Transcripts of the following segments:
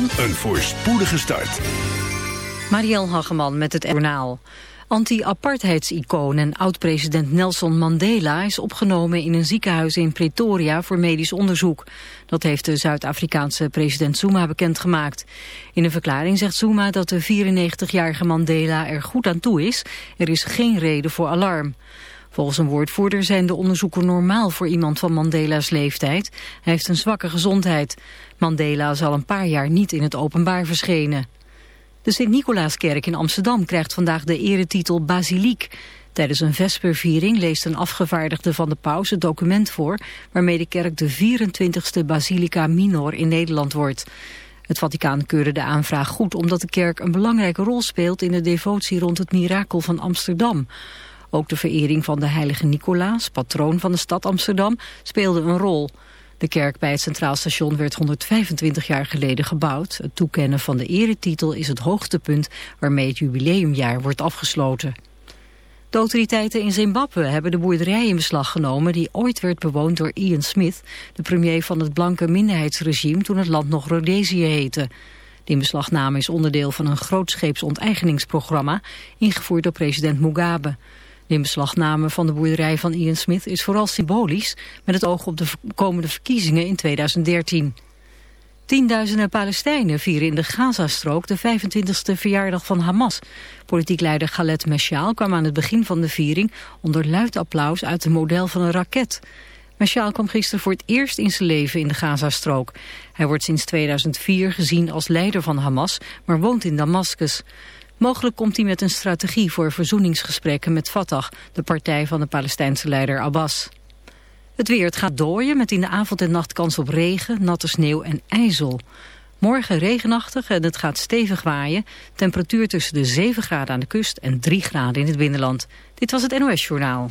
een voorspoedige start. Marielle Hageman met het Journaal. Anti-apartheidsicoon en oud-president Nelson Mandela is opgenomen in een ziekenhuis in Pretoria voor medisch onderzoek. Dat heeft de Zuid-Afrikaanse president Zuma bekendgemaakt. In een verklaring zegt Zuma dat de 94-jarige Mandela er goed aan toe is. Er is geen reden voor alarm. Volgens een woordvoerder zijn de onderzoeken normaal voor iemand van Mandela's leeftijd. Hij heeft een zwakke gezondheid. Mandela is al een paar jaar niet in het openbaar verschenen. De Sint-Nicolaaskerk in Amsterdam krijgt vandaag de eretitel Basiliek. Tijdens een vesperviering leest een afgevaardigde van de paus het document voor... waarmee de kerk de 24ste Basilica Minor in Nederland wordt. Het Vaticaan keurde de aanvraag goed omdat de kerk een belangrijke rol speelt... in de devotie rond het mirakel van Amsterdam. Ook de verering van de heilige Nicolaas, patroon van de stad Amsterdam, speelde een rol... De kerk bij het Centraal Station werd 125 jaar geleden gebouwd. Het toekennen van de eretitel is het hoogtepunt waarmee het jubileumjaar wordt afgesloten. De autoriteiten in Zimbabwe hebben de boerderij in beslag genomen die ooit werd bewoond door Ian Smith, de premier van het blanke minderheidsregime toen het land nog Rhodesië heette. De inbeslagname is onderdeel van een grootscheeps onteigeningsprogramma ingevoerd door president Mugabe. De inbeslagname van de boerderij van Ian Smith is vooral symbolisch met het oog op de komende verkiezingen in 2013. Tienduizenden Palestijnen vieren in de Gazastrook de 25e verjaardag van Hamas. Politiek leider Khaled Meshaal kwam aan het begin van de viering onder luid applaus uit het model van een raket. Meshaal kwam gisteren voor het eerst in zijn leven in de Gazastrook. Hij wordt sinds 2004 gezien als leider van Hamas, maar woont in Damascus. Mogelijk komt hij met een strategie voor verzoeningsgesprekken met Fatah, de partij van de Palestijnse leider Abbas. Het weer, het gaat dooien met in de avond en nacht kans op regen, natte sneeuw en ijzel. Morgen regenachtig en het gaat stevig waaien. Temperatuur tussen de 7 graden aan de kust en 3 graden in het binnenland. Dit was het NOS Journaal.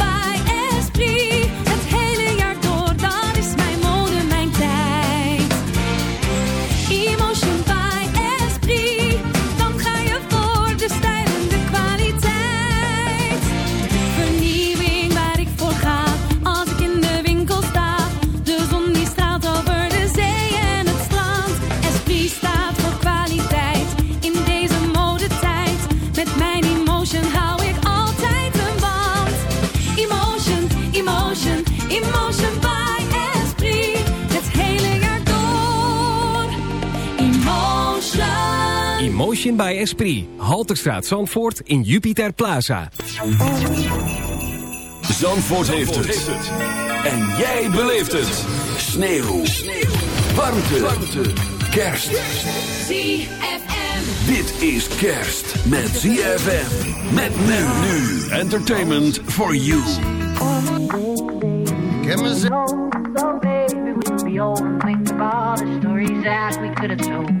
Bij Esprit. Halterstraat Zandvoort in Jupiter Plaza. Zandvoort, heeft, het. En jij beleeft het. Sneeuw. Sneeuw. Warmte. Warmte. Kerst. ZFM. Dit is kerst met ZFM. Met men nu. Entertainment for you. Gimme some, so baby we be old king's party stories that we could have told.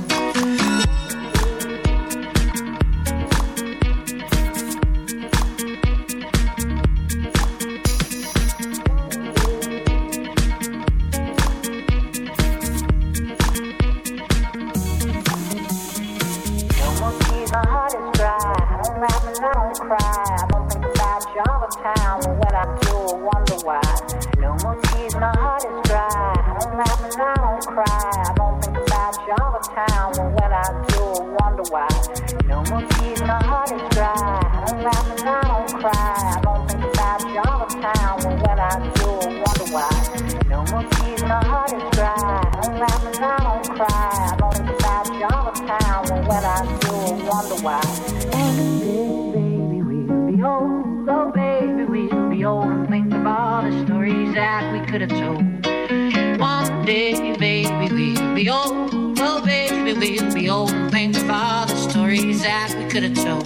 leave be old and of all the stories that we could have told.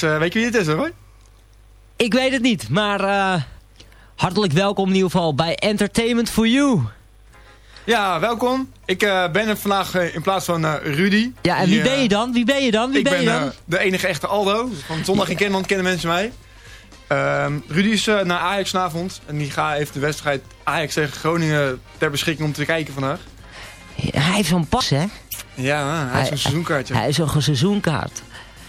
Was, eh, weet je wie het is, hoor? Ik weet het niet, maar eh, hartelijk welkom in ieder geval bij Entertainment for You. Ja, welkom. Ik eh, ben er vandaag in plaats van eh, Rudy. Ja, en wie ben je dan? Wie ben je dan? Wie ik ben, ben je dan? de enige echte Aldo. Van Zondag in Kenland kennen mensen mij. Ehm, Rudy is naar Ajax vanavond. En die gaat even de wedstrijd Ajax tegen Groningen ter beschikking om te kijken vandaag. Hij heeft zo'n pas, hè? Ja, hij heeft een seizoenkaartje. Hij heeft zo'n seizoenkaart.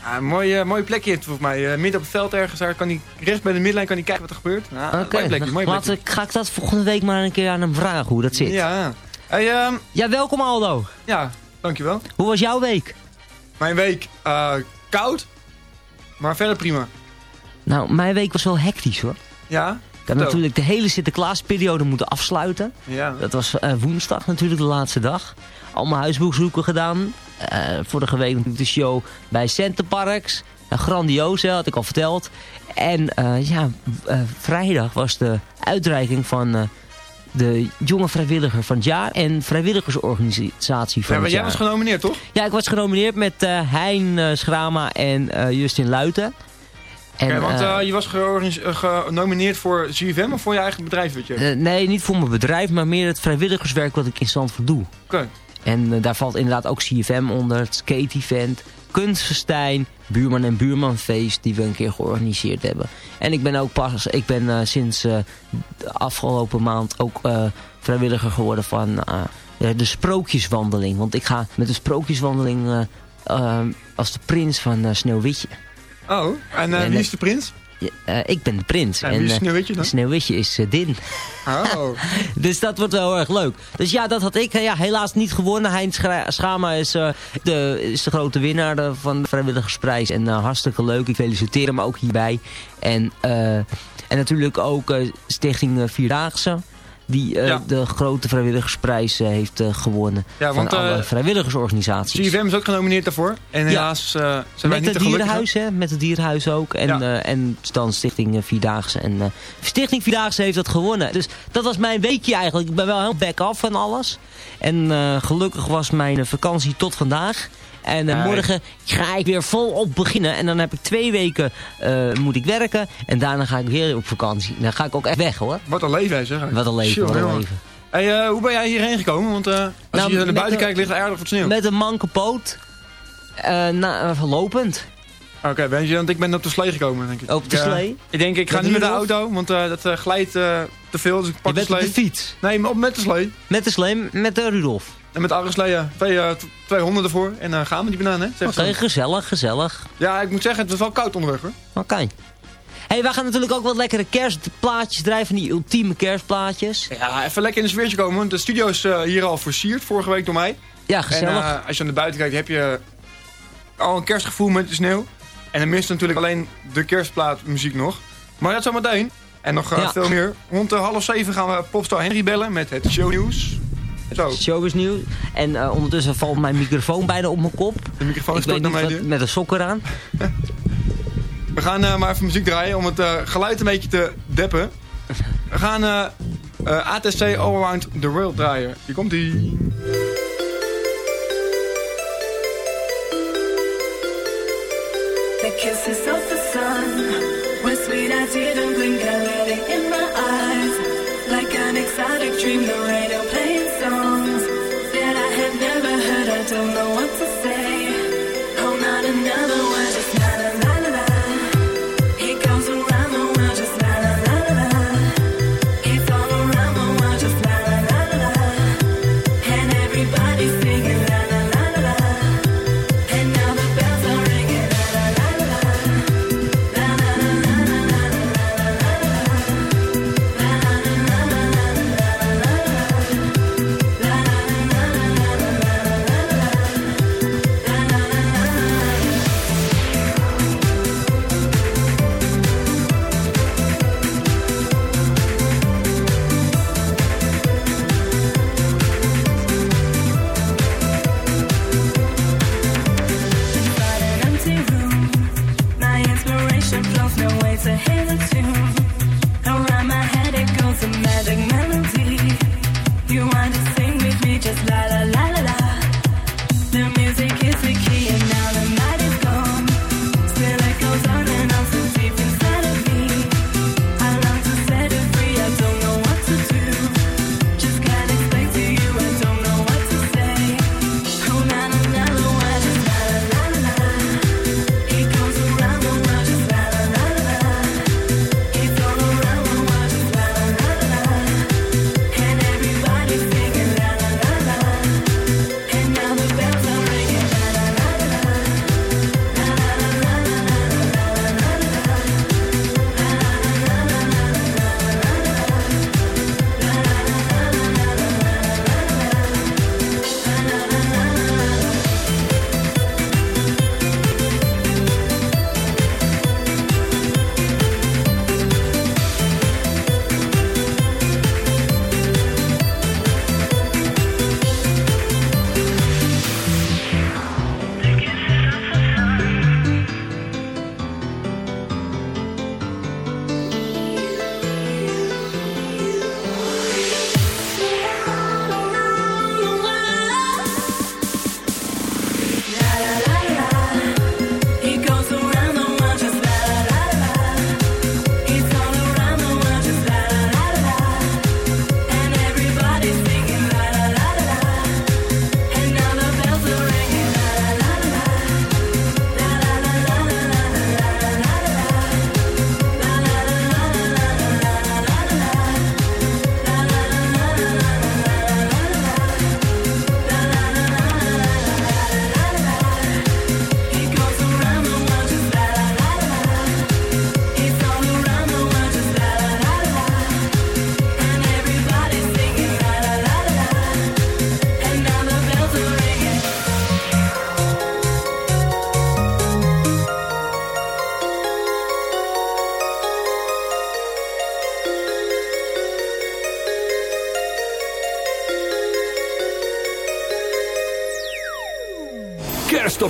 Ja, mooi, eh, mooi plekje volgens mij. Eh, midden op het veld ergens. Daar kan hij, rechts bij de midlijn kan hij kijken wat er gebeurt. Ja, Oké, mooi plekje, mooi plekje. laat ga ik dat volgende week maar een keer aan hem vragen hoe dat zit. Ja. Hey, ehm, Ja, welkom Aldo. ja, dankjewel. Hoe was jouw week? Mijn week eh, koud, maar verder prima. Nou, mijn week was wel hectisch hoor. Ja? Ik had natuurlijk de hele Sinterklaasperiode moeten afsluiten. Ja. Dat was eh, woensdag natuurlijk de laatste dag. Allemaal huisboekzoeken gedaan. Eh, vorige week natuurlijk de show bij Centerparks. Uh, grandioos, hè, had ik al verteld. En eh, ja, vrijdag was de uitreiking van de jonge vrijwilliger van het jaar. En vrijwilligersorganisatie van Ja, maar jij jaar. was genomineerd, toch? Ja, ik was genomineerd met eh, Hein Schrama en Justin Luiten. En, want eh, eh, je was eh, genomineerd voor CFM of voor je eigen bedrijf, weet je? nee, niet voor mijn bedrijf, maar meer het vrijwilligerswerk wat ik in Zandvoort doe. Oké. En daar valt inderdaad ook CFM onder, het skate-event, kunstfestijn, buurman en buurmanfeest die we een keer georganiseerd hebben. En ik ben ook pas, ik ben sinds de afgelopen maand ook vrijwilliger geworden van de sprookjeswandeling. Want ik ga met de sprookjeswandeling als de prins van Sneeuwwitje. Oh, en eh, En, wie eh, is de prins? Ja, eh, ik ben de prins. En wie is eh, Sneeuwwitje dan? Sneeuwwitje is eh, Din. Oh. dus dat wordt wel heel erg leuk. Dus ja, dat had ik eh, ja, helaas niet gewonnen. Hein Schra- Schama is, eh, de, is de grote winnaar eh, van de vrijwilligersprijs. En eh, hartstikke leuk. Ik feliciteer hem ook hierbij. En, eh, en natuurlijk ook eh, Stichting eh, Vierdaagse. Die Ja. de grote vrijwilligersprijs eh, heeft eh, gewonnen. Ja, want, van alle vrijwilligersorganisaties. CFM is ook genomineerd daarvoor. En helaas zijn wij Met niet het te dierenhuis, hè? Met het dierenhuis ook. En, en dan Stichting Vierdaagse. En Stichting Vierdaagse heeft dat gewonnen. Dus dat was mijn weekje eigenlijk. Ik ben wel heel back-off van alles. En gelukkig was mijn vakantie tot vandaag. En eh, morgen ga ik weer volop beginnen. En dan heb ik twee weken eh, moet ik werken. En daarna ga ik weer op vakantie. Dan ga ik ook echt weg hoor. Wat een leven, hè, zeg. Wat een leven, wat een leven. Hey, eh, hoe ben jij hierheen gekomen? Want eh, als Nou, je hier naar met buiten kijkt, ligt er aardig wat sneeuw. Met een manke poot. eh, na, eh, lopend. Oké, ben je, want ik ben op de slee gekomen, denk ik. Op de Ik, slee? ik denk, ik ga Met niet met de auto, want eh, dat glijdt eh, te veel, dus ik pak Je bent de op slee. de fiets. Nee, maar op met de slee. Met de slee, met de Rudolf. En met de ja. Twee, eh, twee honden ervoor. En eh, gaan we die banaan, hè? Oké, gezellig, gezellig. Ja, ik moet zeggen, het was wel koud onderweg, hoor. Oké. hey, wij gaan natuurlijk ook wat lekkere kerstplaatjes draaien van die ultieme kerstplaatjes. Ja, even lekker in de sfeertje komen, want de studio is eh, hier al versierd vorige week door mij. Ja, gezellig. En als je naar buiten kijkt, heb je al een kerstgevoel met de sneeuw. En dan mist natuurlijk alleen de kerstplaatmuziek nog. Maar dat zometeen. En nog Ja. veel meer. Rond half zeven gaan we Popstar Henry bellen met het shownieuws. Zo, Show is nieuw. En eh, ondertussen valt mijn microfoon bijna op mijn kop. de microfoon naar niet mij. wat, met een sok eraan. We gaan eh, maar even muziek draaien om het eh, geluid een beetje te deppen. We gaan eh, eh, ATC All Around the World draaien. Hier komt ie. The kisses of the sun were sweet. I didn't blink. I let it in my eyes, like an exotic dream. The radio never heard. I don't know what to say.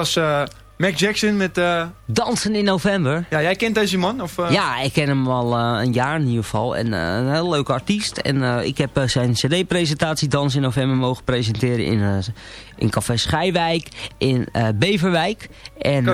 Was eh, Mac Jackson met... eh, Dansen in november. ja, jij kent deze man? Of, eh? Ja, ik ken hem al een jaar in ieder geval. En een heel leuke artiest. En ik heb zijn cd-presentatie Dans in November mogen presenteren in, in Café Schijwijk, in Beverwijk. En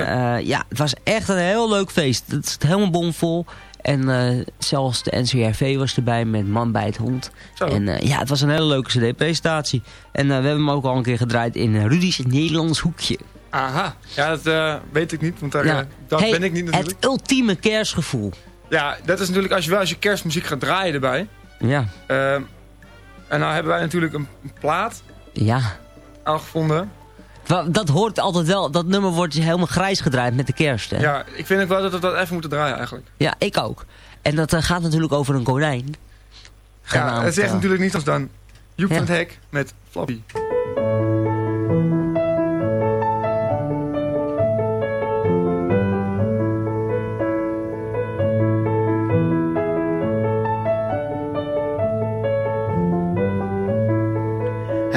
ja, het was echt een heel leuk feest. Het is helemaal bomvol. En zelfs de NCRV was erbij met Man bij het Hond. Zo. En ja, het was een hele leuke cd-presentatie. En we hebben hem ook al een keer gedraaid in Rudy's Nederlands Hoekje. Aha. Ja, dat eh, weet ik niet, want daar, eh, dat Hey, ben ik niet natuurlijk. Het ultieme kerstgevoel. Ja, dat is natuurlijk als je wel als je kerstmuziek gaat draaien erbij. Ja, Ehm, en nou hebben wij natuurlijk een, plaat ja. al gevonden. Wa- Dat hoort altijd wel. Dat nummer wordt helemaal grijs gedraaid met de kerst. Hè? Ja, ik vind ook wel dat we dat even moeten draaien eigenlijk. Ja, ik ook. En dat eh, gaat natuurlijk over een konijn. Ja, het is echt natuurlijk niet als dan Joep Ja. van het Hek met Flappy.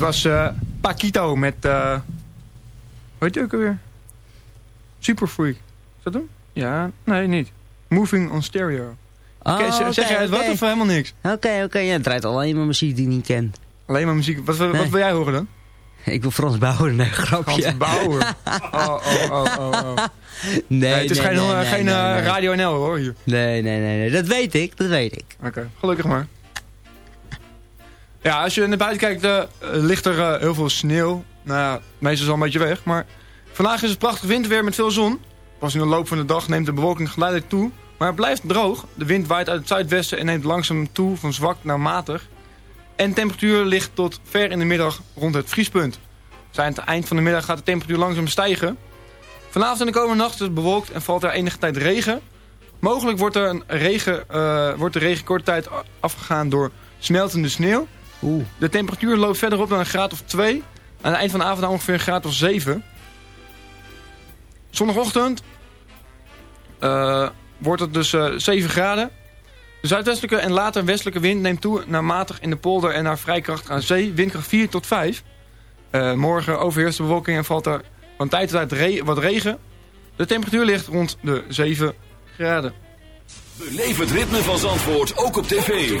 Dat was eh, Paquito met... eh hoe heet die ook alweer? Super Freak. Is dat hem? Ja, nee, niet. Moving on Stereo. Oh, Oké, zeg- jij het wat of helemaal niks? Oké, oké. Ja, het draait alleen maar muziek die ik niet ken. Alleen maar muziek. Wat, wat Nee. wil jij horen dan? Ik wil Frans Bauer, nee, grapje. Frans Bauer. Oh, oh, oh, oh, oh. Nee, het is nee, geen, nee, eh, geen. Radio NL hoor hier. Nee, nee, nee, nee. Dat weet ik, dat weet ik. Oké, gelukkig maar. Ja, als je naar buiten kijkt, eh, ligt er eh, heel veel sneeuw. Nou ja, meestal is al een beetje weg. Maar vandaag is het prachtig winterweer met veel zon. Pas in de loop van de dag neemt de bewolking geleidelijk toe. Maar het blijft droog. De wind waait uit het zuidwesten en neemt langzaam toe van zwak naar matig. En de temperatuur ligt tot ver in de middag rond het vriespunt. Zijn het eind van de middag gaat de temperatuur langzaam stijgen. Vanavond en de komende nacht is het bewolkt en valt er enige tijd regen. Mogelijk wordt, er een regen, eh, wordt de regen korte tijd afgegaan door smeltende sneeuw. De temperatuur loopt verder op naar een graad of 2. Aan het eind van de avond naar ongeveer een graad of 7. Zondagochtend eh, wordt het dus eh 7 graden. De zuidwestelijke en later westelijke wind neemt toe naar matig in de polder en naar vrij krachtig aan zee. Windkracht 4 tot 5. Eh, morgen overheerst de bewolking en valt er van tijd tot tijd re- wat regen. De temperatuur ligt rond de 7 graden. Beleef het ritme van Zandvoort ook op tv.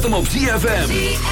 Zet hem op.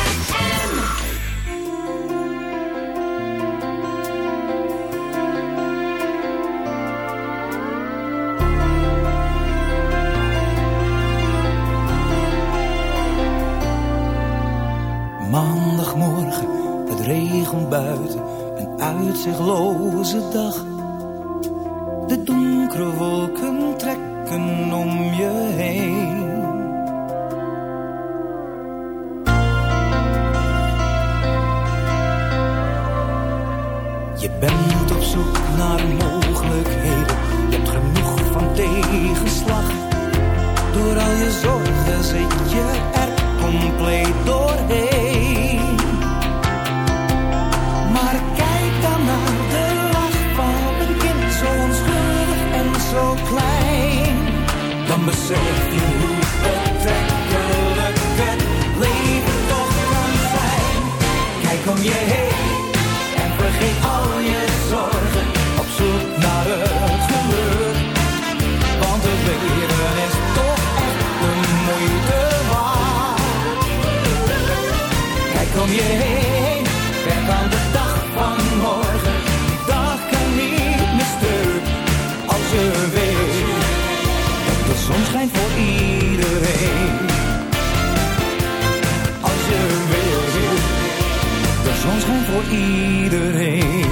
iedereen.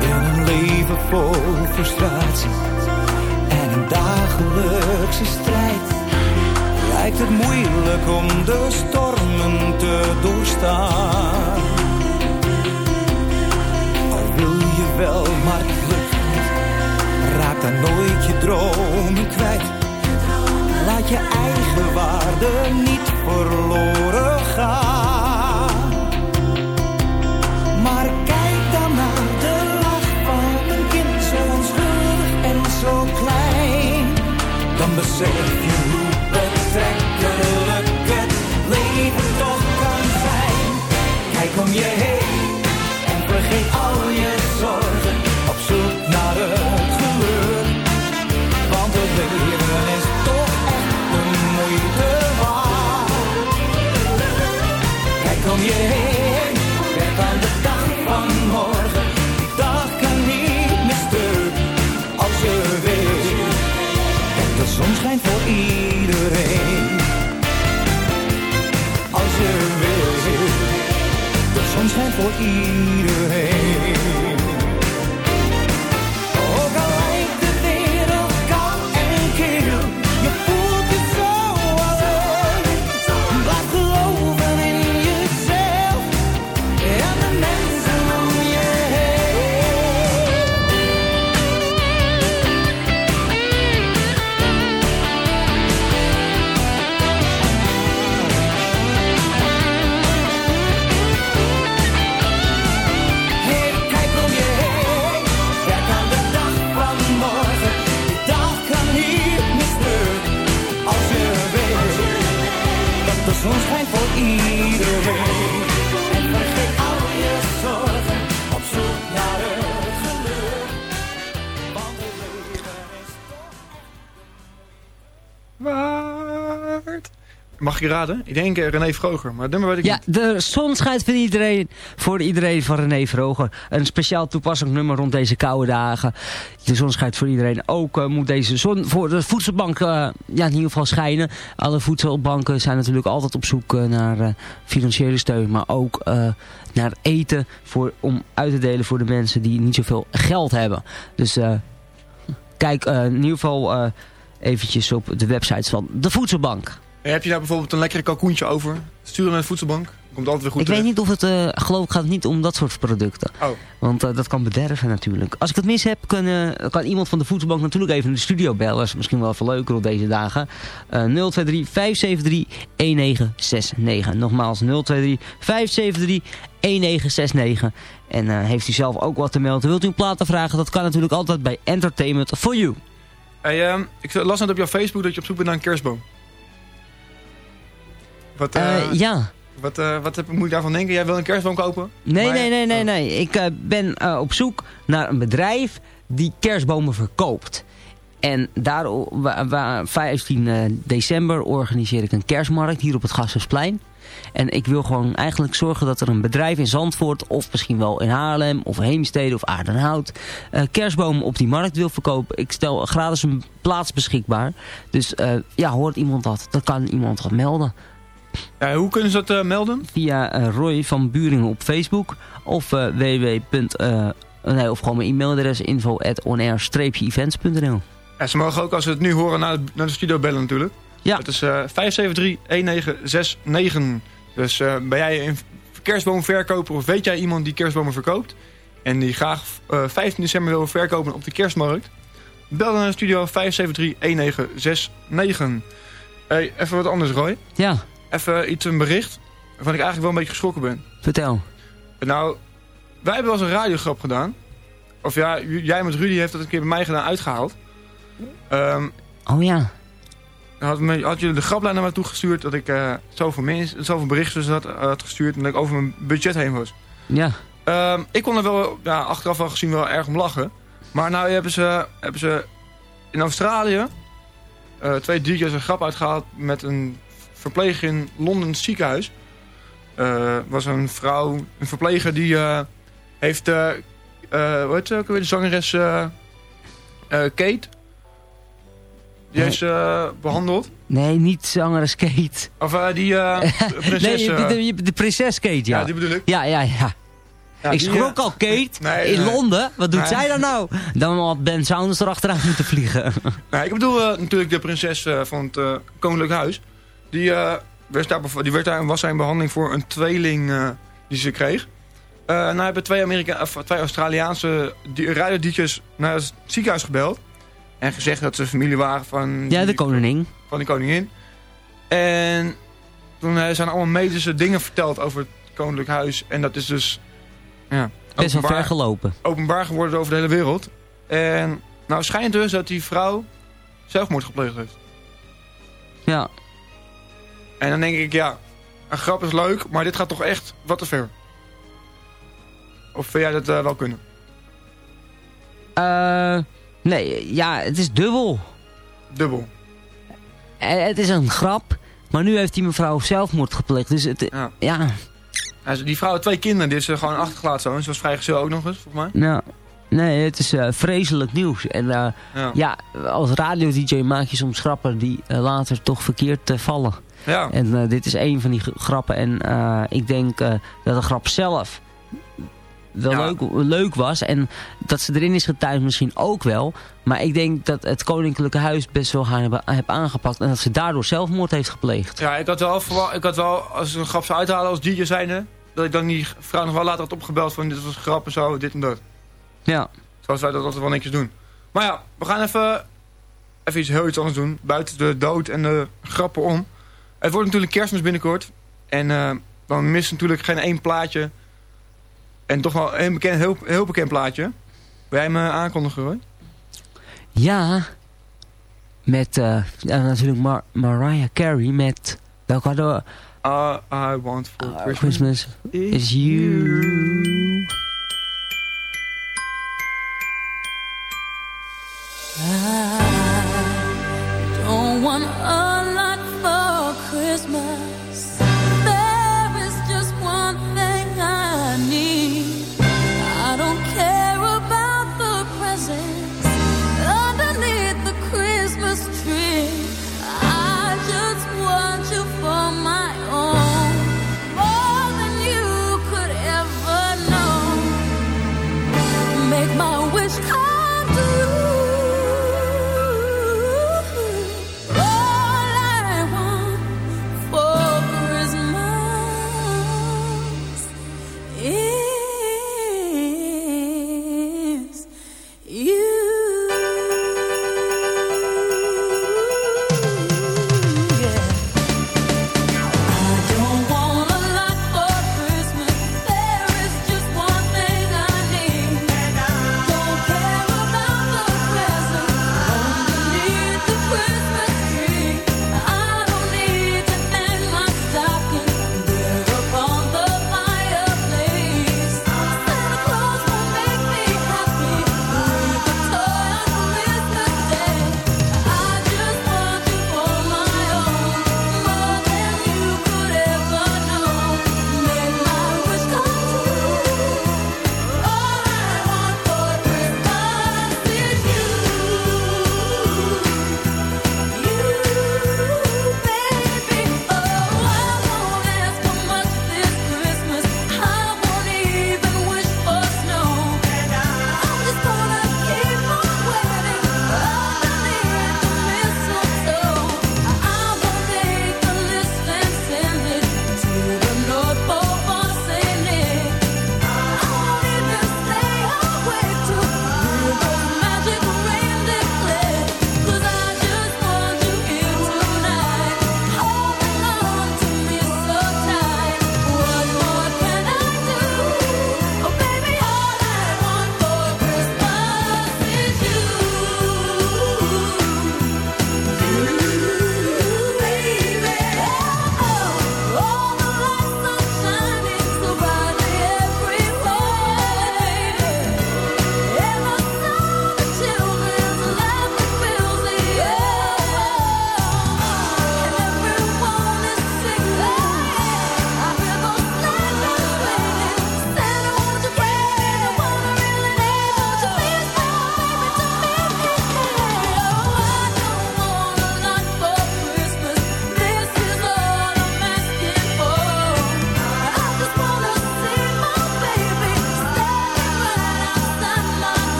In een leven vol frustratie en een dagelijkse strijd lijkt het moeilijk om de stormen te doorstaan. Al wil je wel, maar het lukt niet. Raak dan nooit je dromen kwijt. Je eigen waarde niet verloren gaan. Maar kijk dan naar de lach van een kind, zo onschuldig en zo klein. Dan besef je hoe betrekkelijk het leven toch kan zijn. Kijk om je je heen, werk aan de dag van morgen. Die dag kan niet stuk als je weet. dat de zon schijnt voor iedereen. Als je weet, de zon schijnt voor iedereen. Mag ik raden? Ik denk René Vroger, maar nummer weet ik Ja, niet. de zon schijnt voor iedereen, voor iedereen van René Vroger. Een speciaal toepasselijk nummer rond deze koude dagen. De zon schijnt voor iedereen. Ook eh, moet deze zon voor de voedselbank eh, ja, in ieder geval schijnen. Alle voedselbanken zijn natuurlijk altijd op zoek eh, naar financiële steun. Maar ook naar eten voor, om uit te delen voor de mensen die niet zoveel geld hebben. Dus kijk in ieder geval eventjes op de websites van de voedselbank. En heb je daar bijvoorbeeld een lekkere kalkoentje over? Stuur naar de voedselbank. Komt altijd weer goed ik weet niet of het, eh, geloof ik, gaat niet om dat soort producten. Oh. Want eh, dat kan bederven natuurlijk. Als ik het mis heb, kan, kan iemand van de voedselbank natuurlijk even in de studio bellen. Dat is misschien wel even leuker op deze dagen. Eh 023 573 1969. Nogmaals 023 573 1969. En eh, heeft u zelf ook wat te melden? Wilt u een platen vragen? Dat kan natuurlijk altijd bij Entertainment for You. Hey, ehm, ik las net op jouw Facebook dat je op zoek bent naar een kerstboom. Wat, eh, Eh, ja. Wat, eh, wat heb, moet ik daarvan denken? Jij wil een kerstboom kopen? Nee, Maar- nee, nee, nee, nee. Ik ben op zoek naar een bedrijf die kerstbomen verkoopt. En daar, wa- wa- 15 eh, december organiseer ik een kerstmarkt hier op het Gasthuisplein. En ik wil gewoon eigenlijk zorgen dat er een bedrijf in Zandvoort... of misschien wel in Haarlem of Heemstede of Aardenhout... kerstbomen op die markt wil verkopen. Ik stel gratis een plaats beschikbaar. Dus ja, hoort iemand dat? Dan kan iemand dat melden. Ja, hoe kunnen ze dat eh, melden? Via eh, Roy van Buringen op Facebook. Of eh www. eh, nee, of gewoon mijn e-mailadres info at onair-events.nl Ja, ze mogen ook als ze het nu horen naar de, naar de studio bellen natuurlijk. Ja. Dat is eh 573-1969. Dus eh, ben jij een kerstboomverkoper of weet jij iemand die kerstbomen verkoopt? En die graag eh 15 december wil verkopen op de kerstmarkt? Bel dan naar de studio 573-1969. Hey, even wat anders Roy. Ja. Even iets, een bericht waarvan ik eigenlijk wel een beetje geschrokken ben. Vertel. Nou, wij hebben wel eens een radiograp gedaan. Of ja, jij met Rudy heeft dat een keer bij mij gedaan uitgehaald. Ehm, Oh ja. had, me, had je de graplijn naar me toe gestuurd dat ik eh, zoveel, mensen, zoveel berichten had, had gestuurd en dat ik over mijn budget heen was. Ja. Ehm, ik kon er wel, ja, achteraf wel gezien wel erg om lachen. Maar nou hebben ze, hebben ze in Australië eh, twee DJ's een grap uitgehaald met een verpleger in Londen ziekenhuis. Eh was een vrouw, een verpleger die eh, heeft, eh hoe heet ze ook weer, de zangeres Kate. Die heeft ze eh, behandeld. Nee, niet zangeres Kate. Of die eh, prinses... nee, de, de, de prinses Kate, ja. Ja, die bedoel ik. Ja, ja, ja. Ja, ik schrok al, Kate, nee, in nee. Londen. Wat doet Nee. zij dan nou? Dan had Ben Saunders erachteraan moeten vliegen. Nou, ik bedoel natuurlijk de prinses van het Koninklijk Huis. Die, eh, werd daar, die werd daar, was daar in behandeling voor een tweeling eh, die ze kreeg. Eh nou hebben twee, Amerika of, twee Australiaanse di- radio-dj's naar het ziekenhuis gebeld. En gezegd dat ze familie waren van, ja, de die- koningin. van die koningin. En toen zijn allemaal medische dingen verteld over het Koninklijk Huis. En dat is dus ja, Best wel ver gelopen. openbaar geworden over de hele wereld. En nou schijnt dus dat die vrouw zelfmoord gepleegd heeft. Ja. En dan denk ik, ja, een grap is leuk, maar dit gaat toch echt wat te ver. Of vind jij dat eh, wel kunnen? Eh, nee, ja, het is dubbel. Dubbel. Eh, het is een grap, maar nu heeft die mevrouw zelfmoord gepleegd. Dus het, Ja. ja, Ja, die vrouw had twee kinderen, die is ze gewoon achtergelaten zo. En ze was vrijgezel ook nog eens, volgens mij. nou, nee, het is vreselijk nieuws. En Ja. ja, als radio-dj maak je soms grappen die later toch verkeerd vallen. Ja. En eh, dit is een van die grappen. En eh, ik denk eh, dat de grap zelf wel Ja. leuk, leuk was. En dat ze erin is getuigd misschien ook wel. Maar ik denk dat het Koninklijke Huis best wel haar hebben, heb aangepakt. En dat ze daardoor zelfmoord heeft gepleegd. Ja, ik had wel, ik had wel als ze een grap zou uithalen als DJ zijnde... dat ik dan die vrouw nog wel later had opgebeld van dit was een grap en zo, dit en dat. Ja. Zoals wij dat altijd wel netjes doen. Maar ja, we gaan even, even iets heel iets anders doen. Buiten de dood en de grappen om. Het wordt natuurlijk kerstmis binnenkort. En eh, dan mist natuurlijk geen één plaatje. En toch wel een bekend, heel, heel bekend plaatje. Wil jij me aankondigen, hoor? Ja. Met eh, natuurlijk Mar Mariah Carey met... Welke hadden we? All I want for Uh, Christmas, Christmas is you.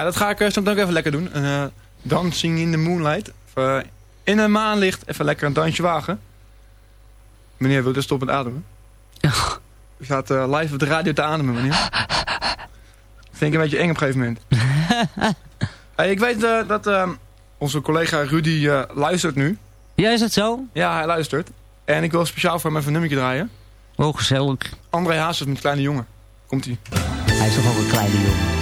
Ja, dat ga ik eh, zo ook even lekker doen. Eh, uh, Dancing in the Moonlight. Of, eh, in een maanlicht even lekker een dansje wagen. Meneer wil dus stoppen met ademen. U gaat live op de radio te ademen, meneer. Vind ik een beetje eng op een gegeven moment. ik weet dat ehm, onze collega Rudy luistert nu. Ja, is het zo? Ja, hij luistert. En ik wil speciaal voor hem even een draaien. Oh, gezellig. André Hazes met Kleine Jongen. Komt-ie. Hij is toch ook een kleine jongen.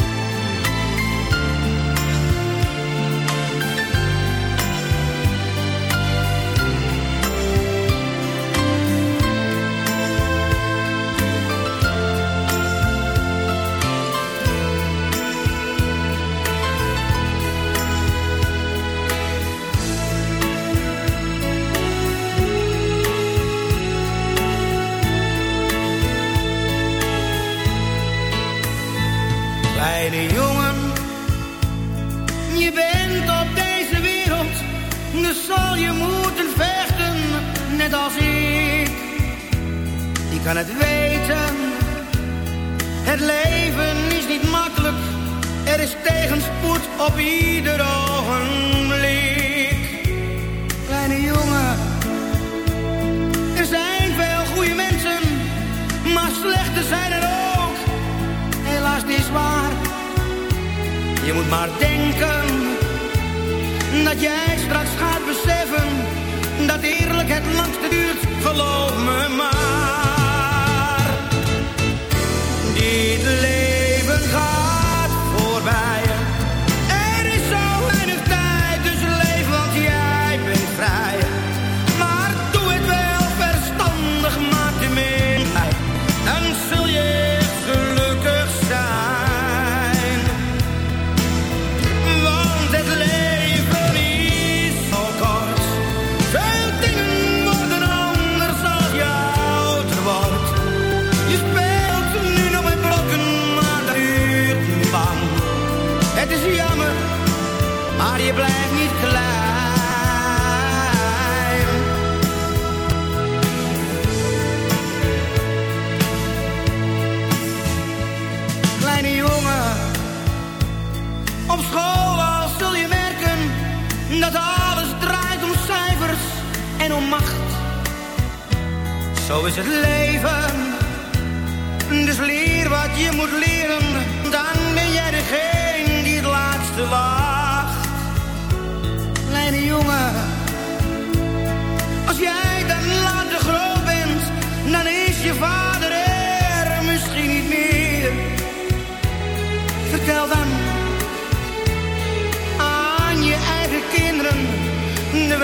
zwaar. Je moet maar denken dat jij straks gaat beseffen dat eerlijk het langste duurt. Geloof me maar. Dit leven. Zo is het leven, dus leer wat je moet leren. Dan ben jij degene die het laatste wacht. Kleine jongen, als jij dan later groot bent, dan is je vader er misschien niet meer. Vertel dan aan je eigen kinderen de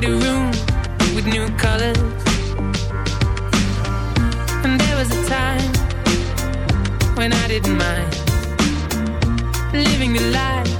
need a room with new colors. And there was a time when I didn't mind living the life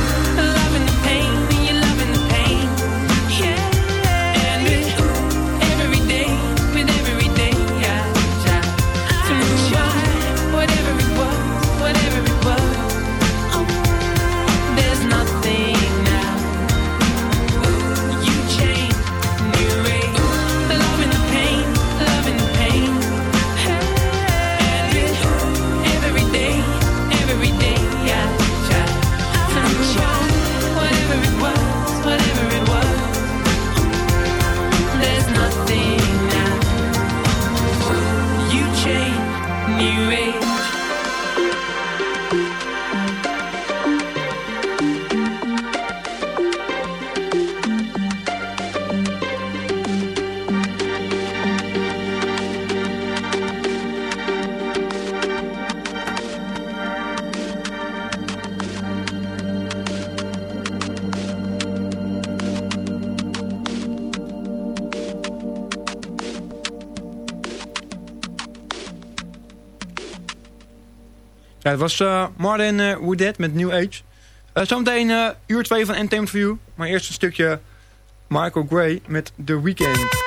het was eh, uh, Martin uh, eh, Woodet met New Age. Eh, zometeen uur 2 van Entertainment for You. Maar eerst een stukje Michael Gray met The Weeknd.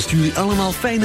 Stuur je allemaal fijne...